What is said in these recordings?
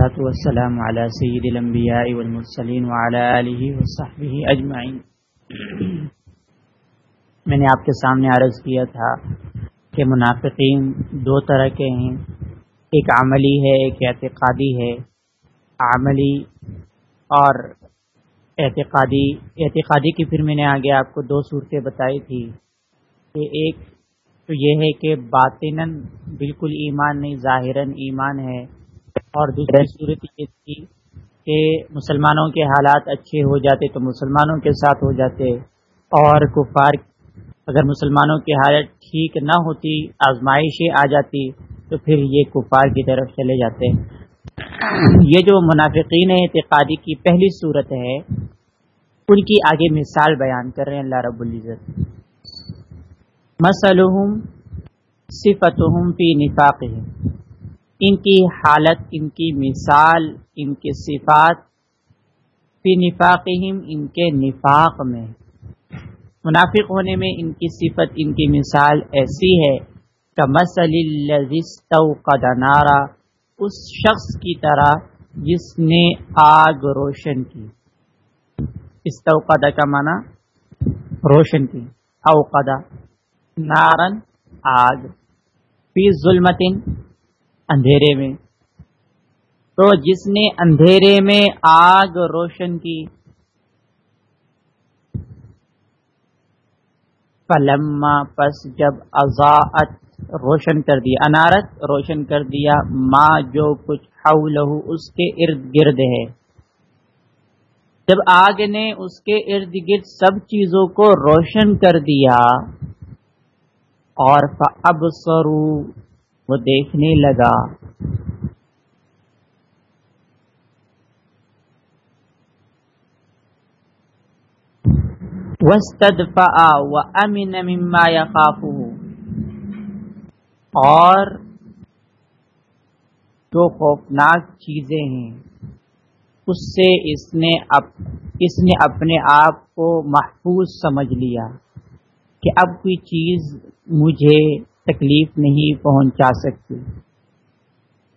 والصلاة والسلام على سيد الأنبياء والمرسلين وعلى آله وصحبه أجمعين. میں نے آپ کے سامنے عرض کیا تھا کہ منافقین دو طرح کے ہیں، ایک عملی ہے، ایک اعتقادی ہے۔ عملی اور اعتقادی اعتقادی کی پھر میں نے آگے آپ کو دو صورتیں بتائی تھی کہ ایک تو یہ ہے کہ باطن بالکل ایمان نہیں، ظاہراً ایمان ہے۔ اور دوسری صورت یہ تھی کہ مسلمانوں کے حالات اچھے ہو جاتے تو مسلمانوں کے ساتھ ہو جاتے اور کفار اگر مسلمانوں کی حالت ٹھیک نہ ہوتی آزمائشیں آ جاتی تو پھر یہ کفار کی طرف چلے جاتے۔ یہ جو منافقین اعتقادی کی پہلی صورت ہے ان کی آگے مثال بیان کر رہے ہیں۔ اللہ رب العزت۔ مسلحم صفت فی نفاق ان کی حالت، ان کی مثال، ان کی صفات، فی نفاقہم، ان کے نفاق میں۔ منافق ہونے میں ان کی صفت، ان کی مثال ایسی ہے کہ مسل نارا، اس شخص کی طرح جس نے آگ روشن کی۔ استوقدہ کا معنی روشن کی اوقدہ نارن آگ۔ فی ظلمتن اندھیرے میں۔ تو جس نے اندھیرے میں آگ روشن کی پلما پس جب ازاعت روشن کر دیا انارت روشن کر دیا ماں جو کچھ لہو اس کے ارد گرد ہے۔ جب آگ نے اس کے ارد گرد سب چیزوں کو روشن کر دیا، اور اب سرو وہ دیکھنے لگا۔ امن مما خافو اور جو خوفناک چیزیں ہیں، اس سے اس نے اس نے اپنے آپ کو محفوظ سمجھ لیا کہ اب کوئی چیز مجھے تکلیف نہیں پہنچا سکتی۔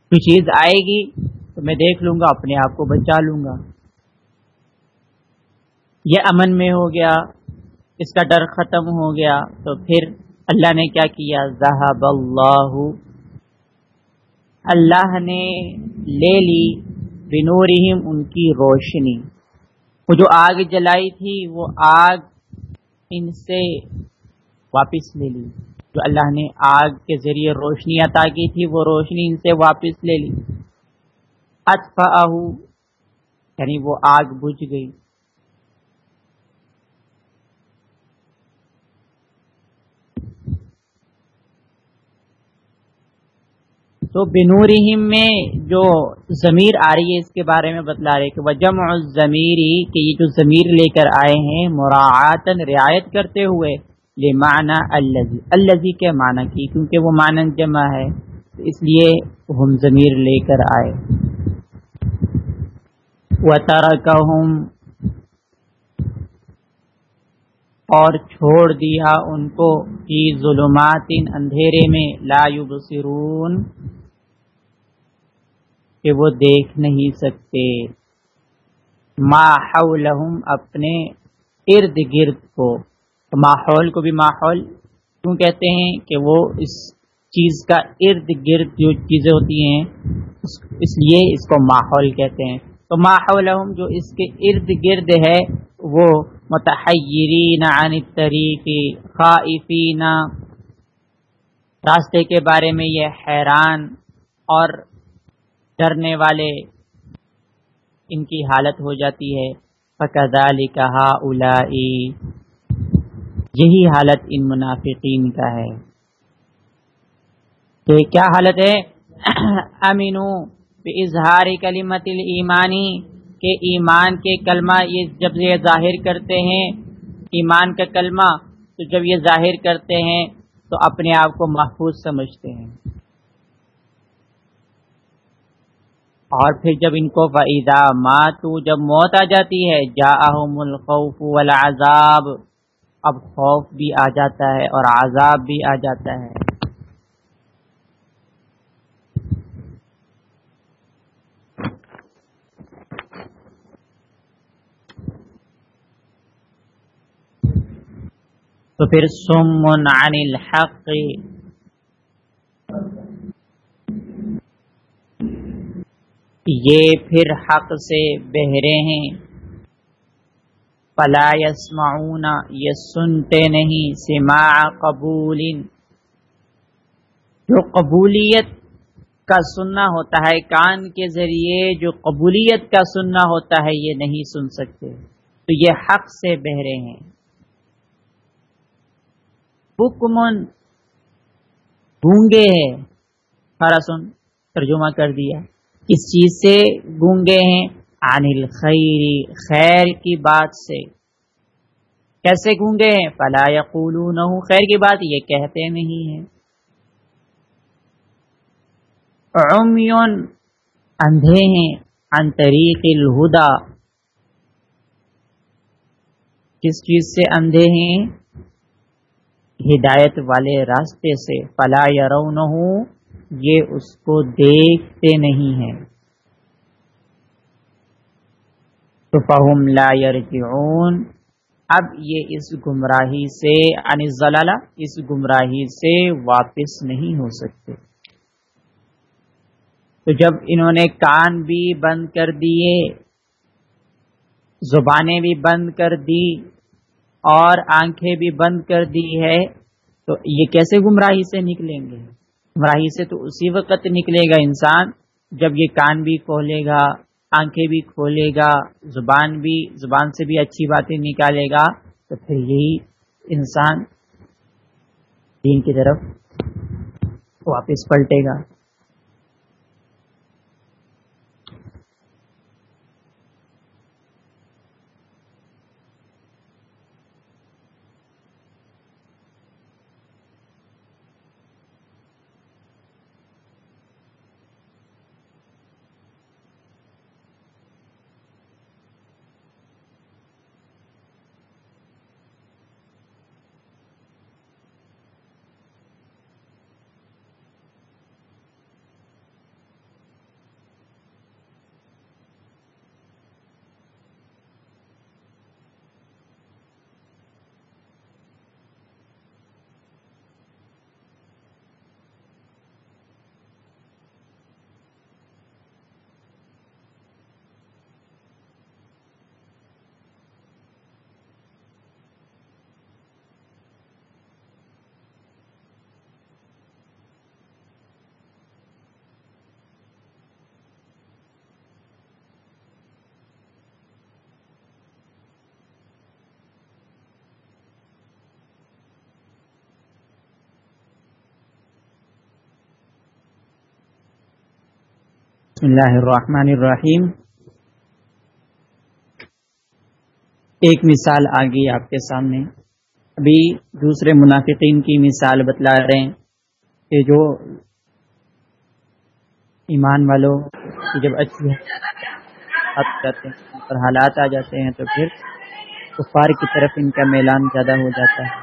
کوئی چیز آئے گی تو میں دیکھ لوں گا، اپنے آپ کو بچا لوں گا۔ یہ امن میں ہو گیا، اس کا ڈر ختم ہو گیا۔ تو پھر اللہ نے کیا کیا؟ ذہب اللہ۔ اللہ نے لے لی بنورہم ان کی روشنی۔ وہ جو آگ جلائی تھی، وہ آگ ان سے واپس لے لی۔ جو اللہ نے آگ کے ذریعے روشنی عطا کی تھی، وہ روشنی ان سے واپس لے لی۔ اطفا یعنی وہ آگ بجھ گئی۔ تو بنورہم میں جو ضمیر آ رہی ہے، اس کے بارے میں بتلا رہے کہ وہ جمع ضمیری کہ یہ جو ضمیر لے کر آئے ہیں مراعتن رعایت کرتے ہوئے معنی الزی الزی کے معنی کی، کیونکہ وہ معنی جمع ہے اس لیے ہم ضمیر لے کر آئے۔ و اور چھوڑ دیا ان کو کی ظلمات ان اندھیرے میں، لا یبصرون کہ وہ دیکھ نہیں سکتے۔ ما حولہم اپنے ارد گرد کو۔ تو ماحول کو بھی ماحول کیوں کہتے ہیں کہ وہ اس چیز کا ارد گرد جو چیزیں ہوتی ہیں، اس لیے اس کو ماحول کہتے ہیں۔ تو ماحول جو اس کے ارد گرد ہے، وہ متحرین عن الطریق، خائفین۔ راستے کے بارے میں یہ حیران اور ڈرنے والے ان کی حالت ہو جاتی ہے۔ فقضال کہا الائی یہی حالت ان منافقین کا ہے۔ تو کیا حالت ہے؟ امینو اظہار کلیمت ایمانی کے ایمان کے کلمہ یہ جب یہ ظاہر کرتے ہیں، ایمان کا کلمہ تو جب یہ ظاہر کرتے ہیں، تو اپنے آپ کو محفوظ سمجھتے ہیں۔ اور پھر جب ان کو فعیدہ ماتو جب موت آ جاتی ہے جا الخوف والعذاب اب خوف بھی آ جاتا ہے اور عذاب بھی آ جاتا ہے۔ تو پھر سم عن الحق۔ یہ پھر حق سے بہرے ہیں۔ پلا یسمعون یہ سنتے نہیں، سماع قبول۔ جو قبولیت کا سننا ہوتا ہے، کان کے ذریعے جو قبولیت کا سننا ہوتا ہے، یہ نہیں سن سکتے۔ تو یہ حق سے بہرے ہیں۔ حکمن گونگے ہے سارا سن ترجمہ کر دیا۔ کس چیز سے گونگے ہیں۔ عن الخیری خیر کی بات سے۔ کیسے گونگے ہیں؟ فلا یقولون خیر کی بات، یہ کہتے نہیں ہیں۔ عمیون اندھے ہیں عن طریق الہدا کس چیز سے اندھے ہیں؟ ہدایت والے راستے سے۔ فلا یرونہ یہ اس کو دیکھتے نہیں ہیں۔ تو فہم لا یرجعون۔ اب یہ اس گمراہی سے یعنی زلالہ اس گمراہی سے واپس نہیں ہو سکتے۔ تو جب انہوں نے کان بھی بند کر دیے، زبانیں بھی بند کر دی، اور آنکھیں بھی بند کر دی ہے، تو یہ کیسے گمراہی سے نکلیں گے؟ گمراہی سے تو اسی وقت نکلے گا انسان جب یہ کان بھی کھولے گا۔ آنکھیں بھی کھولے گا، زبان بھی، زبان سے بھی اچھی باتیں نکالے گا، تو پھر یہی انسان دین کی طرف واپس پلٹے گا۔ بسم اللہ الرحمن الرحیم۔ ایک مثال آ گئی آپ کے سامنے۔ ابھی دوسرے منافقین کی مثال بتلا رہے ہیں کہ جو ایمان والوں کی جب اچھی جاتے ہیں اور حالات آ جاتے ہیں تو پھر کفار کی طرف ان کا میلان زیادہ ہو جاتا ہے۔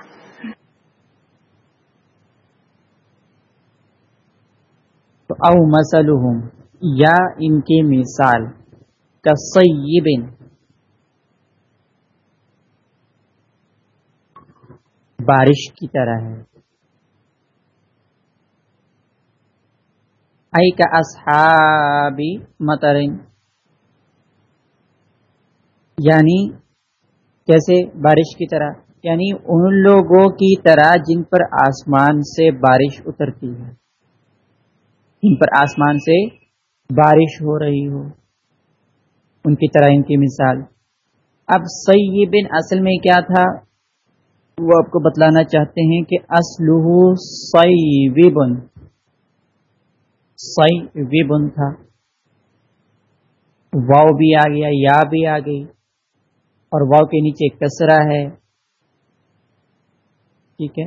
تو او مسلحم یا ان کی مثال، کسیبن۔ بارش کی طرح ہے۔ ای کا اصحابی مترن یعنی کیسے بارش کی طرح؟ یعنی ان لوگوں کی طرح جن پر آسمان سے بارش اترتی ہے۔ جن پر آسمان سے بارش ہو رہی ہو۔ ان کی طرح ان کی مثال۔ اب سیبن اصل میں کیا تھا؟ وہ آپ کو بتلانا چاہتے ہیں کہ سیبن۔ سیبن تھا۔ واؤ بھی آ گیا، یا بھی آ گئی۔ اور واؤ کے نیچے کسرا ہے۔ ٹھیک ہے۔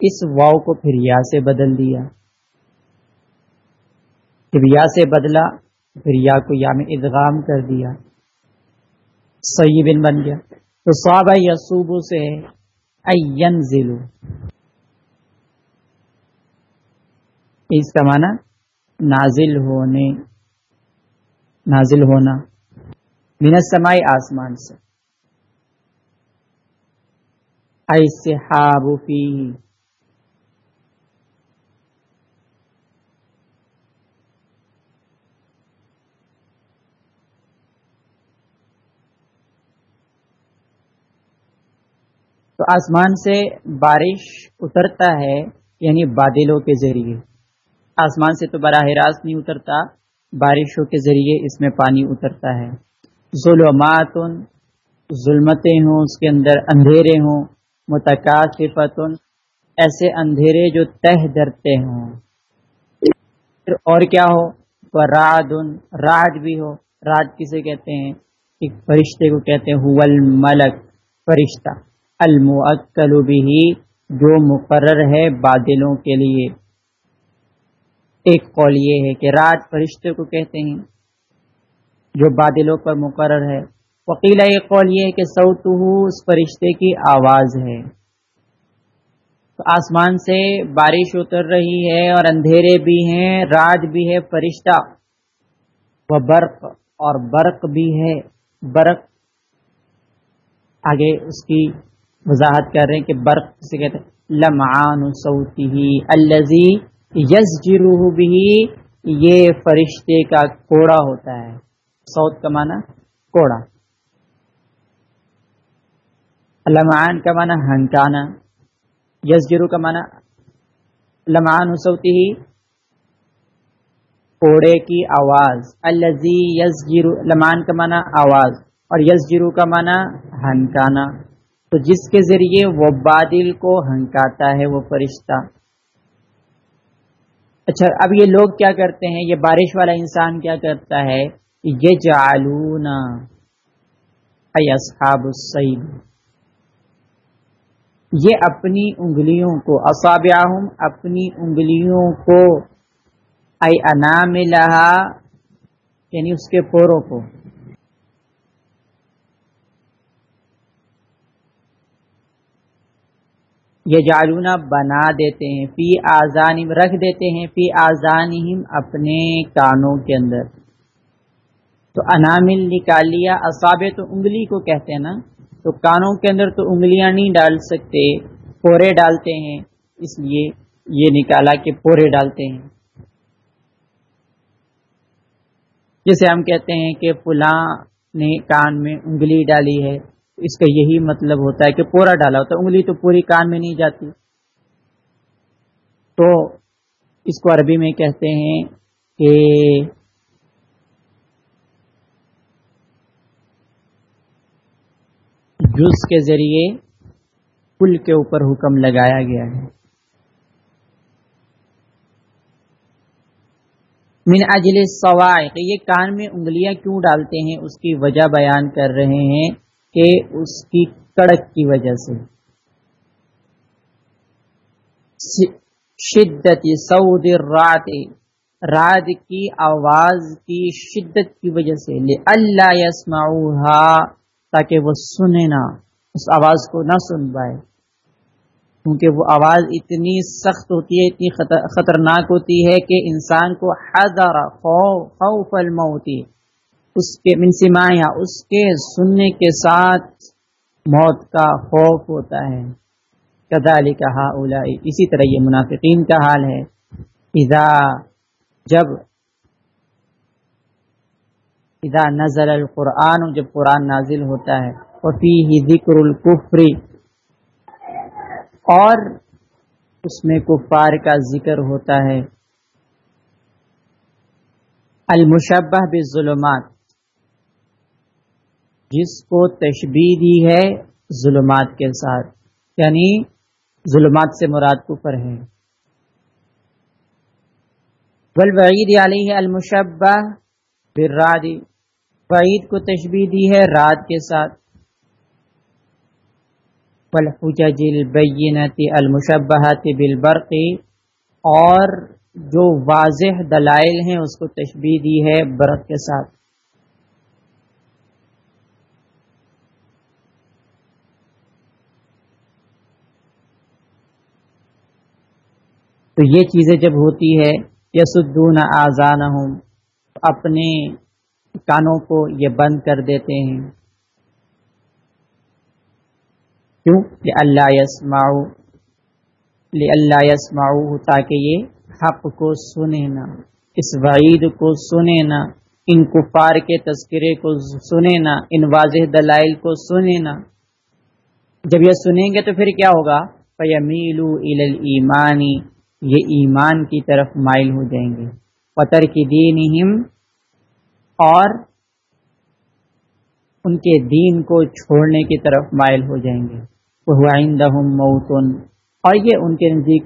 اس واؤ کو پھر یا سے بدل دیا۔ جب یا سے بدلا پھر یا کو یا میں ادغام کر دیا، سیبن بن گیا۔ تو صحابہ یسوبو سے این ذیلو اس کا معنی نازل ہونے، نازل ہونا۔ من سمائی آسمان سے۔ ایسے السحاب فی تو آسمان سے بارش اترتا ہے یعنی بادلوں کے ذریعے۔ آسمان سے تو براہ راست نہیں اترتا، بارشوں کے ذریعے اس میں پانی اترتا ہے۔ ظلمات ظلمتیں ہوں، اس کے اندر اندھیرے ہوں۔ متقاصفت ایسے اندھیرے جو تہ درتے ہوں۔ پھر اور کیا ہو؟ تو راد راج بھی ہو۔ راج کسے کہتے ہیں؟ ایک فرشتے کو کہتے ہیں ملک فرشتہ۔ المعکل بھی جو مقرر ہے بادلوں کے لیے۔ ایک قول یہ ہے کہ رات فرشتے کو کہتے ہیں، جو بادلوں پر مقرر ہے۔ وکیلا ایک قول یہ ہے کہ سوت اس فرشتے کی آواز ہے۔ تو آسمان سے بارش اتر رہی ہے اور اندھیرے بھی ہیں رات بھی ہے، فرشتہ۔ وہ برق اور برق بھی ہے۔ برق، آگے اس کی وضاحت کر رہے ہیں کہ برق سے کہتے ہیں، لمعان سوتی ہی الزی یس بھی یہ فرشتے کا کوڑا ہوتا ہے۔ سعود کا معنی کوڑا۔ لمعان کا معنی ہنکانا یس کا معنی لمعان سوتی ہی کوڑے کی آواز۔ الزی یس جرو لمان کا معنی آواز، اور یس کا معنی ہنکانا۔ تو جس کے ذریعے وہ بادل کو ہنکاتا ہے، وہ فرشتہ۔ اچھا اب یہ لوگ کیا کرتے ہیں؟ یہ بارش والا انسان کیا کرتا ہے؟ یہ جالون اصحاب السعید یہ اپنی انگلیوں کو، اصابعہم اپنی انگلیوں کو اے انام لہا یعنی اس کے پوروں کو۔ یہ جالونا بنا دیتے ہیں، فی آزان رکھ دیتے ہیں فی آزان اپنے کانوں کے اندر۔ تو انامل نکال لیا اصابے تو انگلی کو کہتے ہیں نا۔ تو کانوں کے اندر تو انگلیاں نہیں ڈال سکتے، پورے ڈالتے ہیں۔ اس لیے یہ نکالا کہ پورے ڈالتے ہیں۔ جیسے ہم کہتے ہیں کہ فلاں نے کان میں انگلی ڈالی ہے۔ اس کا یہی مطلب ہوتا ہے کہ پورا ڈالا ہوتا ہے۔ انگلی تو پوری کان میں نہیں جاتی۔ تو اس کو عربی میں کہتے ہیں کہ جز کے ذریعے پل کے اوپر حکم لگایا گیا ہے۔ من اجل سوائے یہ کان میں انگلیاں کیوں ڈالتے ہیں؟ اس کی وجہ بیان کر رہے ہیں۔ کہ اس کی کڑک کی وجہ سے۔ شدت سعود رات رات کی آواز کی شدت کی وجہ سے۔ اللہ یسما تاکہ وہ سنے نہ، اس آواز کو نہ سن پائے۔ کیونکہ وہ آواز اتنی سخت ہوتی ہے، اتنی خطرناک ہوتی ہے کہ انسان کو حضر خوف الموت۔ اس کے منسمایا اس کے سننے کے ساتھ موت کا خوف ہوتا ہے۔ کدالی کہا اولا اسی طرح یہ منافقین کا حال ہے۔ اذا جب، اذا نزل القرآن، جب قرآن نازل ہوتا ہے وفی ہی ذکر القفری اور اس میں کفار کا ذکر ہوتا ہے۔ المشبہ بالظلمات جس کو تشبیح دی ہے ظلمات کے ساتھ یعنی ظلمات سے مراد کفر ہے۔ والوعید علیہ المشبہ بالراد وعید کو تشبیح دی ہے رات کے ساتھ۔ والحجج البینت المشبہت بالبرق، اور جو واضح دلائل ہیں اس کو تشبیح دی ہے برق کے ساتھ۔ تو یہ چیزیں جب ہوتی ہے، یسدون آزان ہوں اپنے کانوں کو یہ بند کر دیتے ہیں۔ کیوں؟ اللہ یسماؤ اللہ یسماؤ تاکہ یہ حق کو سنے نا اس وعید کو سنے نا ان کفار کے تذکرے کو سنے نا ان واضح دلائل کو سنے نا جب یہ سنیں گے تو پھر کیا ہوگا؟ فیمیلو ایمانی یہ ایمان کی طرف مائل ہو جائیں گے۔ پتر کی دین اور ان کے دین کو چھوڑنے کی طرف مائل ہو جائیں گے۔ وہ آئندہ موتن اور یہ ان کے نزدیک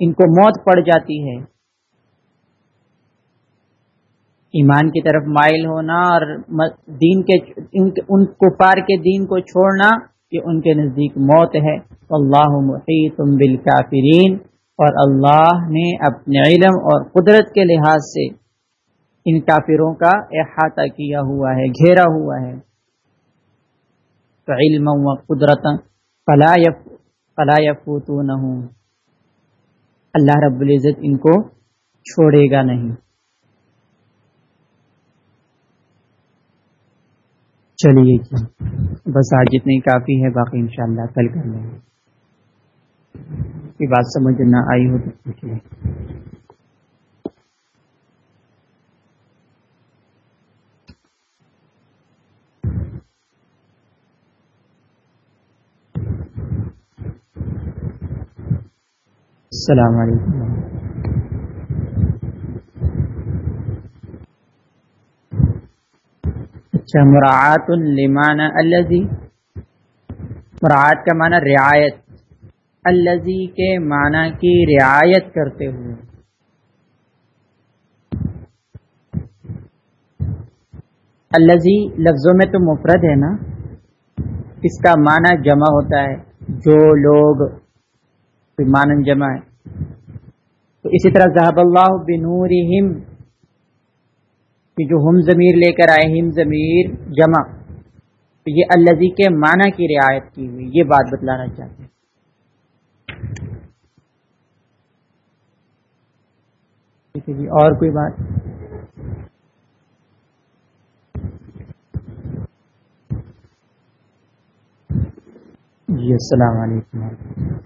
ان کو موت پڑ جاتی ہے۔ ایمان کی طرف مائل ہونا اور دین کے ان کفار کے دین کو چھوڑنا، یہ ان کے نزدیک موت ہے۔ اللہ محیط بالکافرین اور اللہ نے اپنے علم اور قدرت کے لحاظ سے ان کافروں کا احاطہ کیا ہوا ہے، گھیرا ہوا ہے۔ تو علم و قدرت فلا یفوتونہ اللہ رب العزت ان کو چھوڑے گا نہیں۔ چلیے جی بس آج جتنی کافی ہے، باقی انشاءاللہ کل کر لیں گے بات سمجھ نہ آئی ہو تو پوچھیے السلام علیکم۔ اچھا مراعات المان الزی مراعات کا معنی رعایت۔ الزی کے معنی کی رعایت کرتے ہوئے۔ الزی لفظوں میں تو مفرد ہے نا۔ اس کا معنی جمع ہوتا ہے۔ جو لوگ مانن جمع ہے۔ تو اسی طرح ذہب اللہ بنورہم، کہ جو ہم ضمیر لے کر آئے، ہم ضمیر جمع۔ تو یہ الزی کے معنی کی رعایت کی ہوئی، یہ بات بتلانا چاہتے ہیں۔ جی اور کوئی بات۔ جی السلام علیکم۔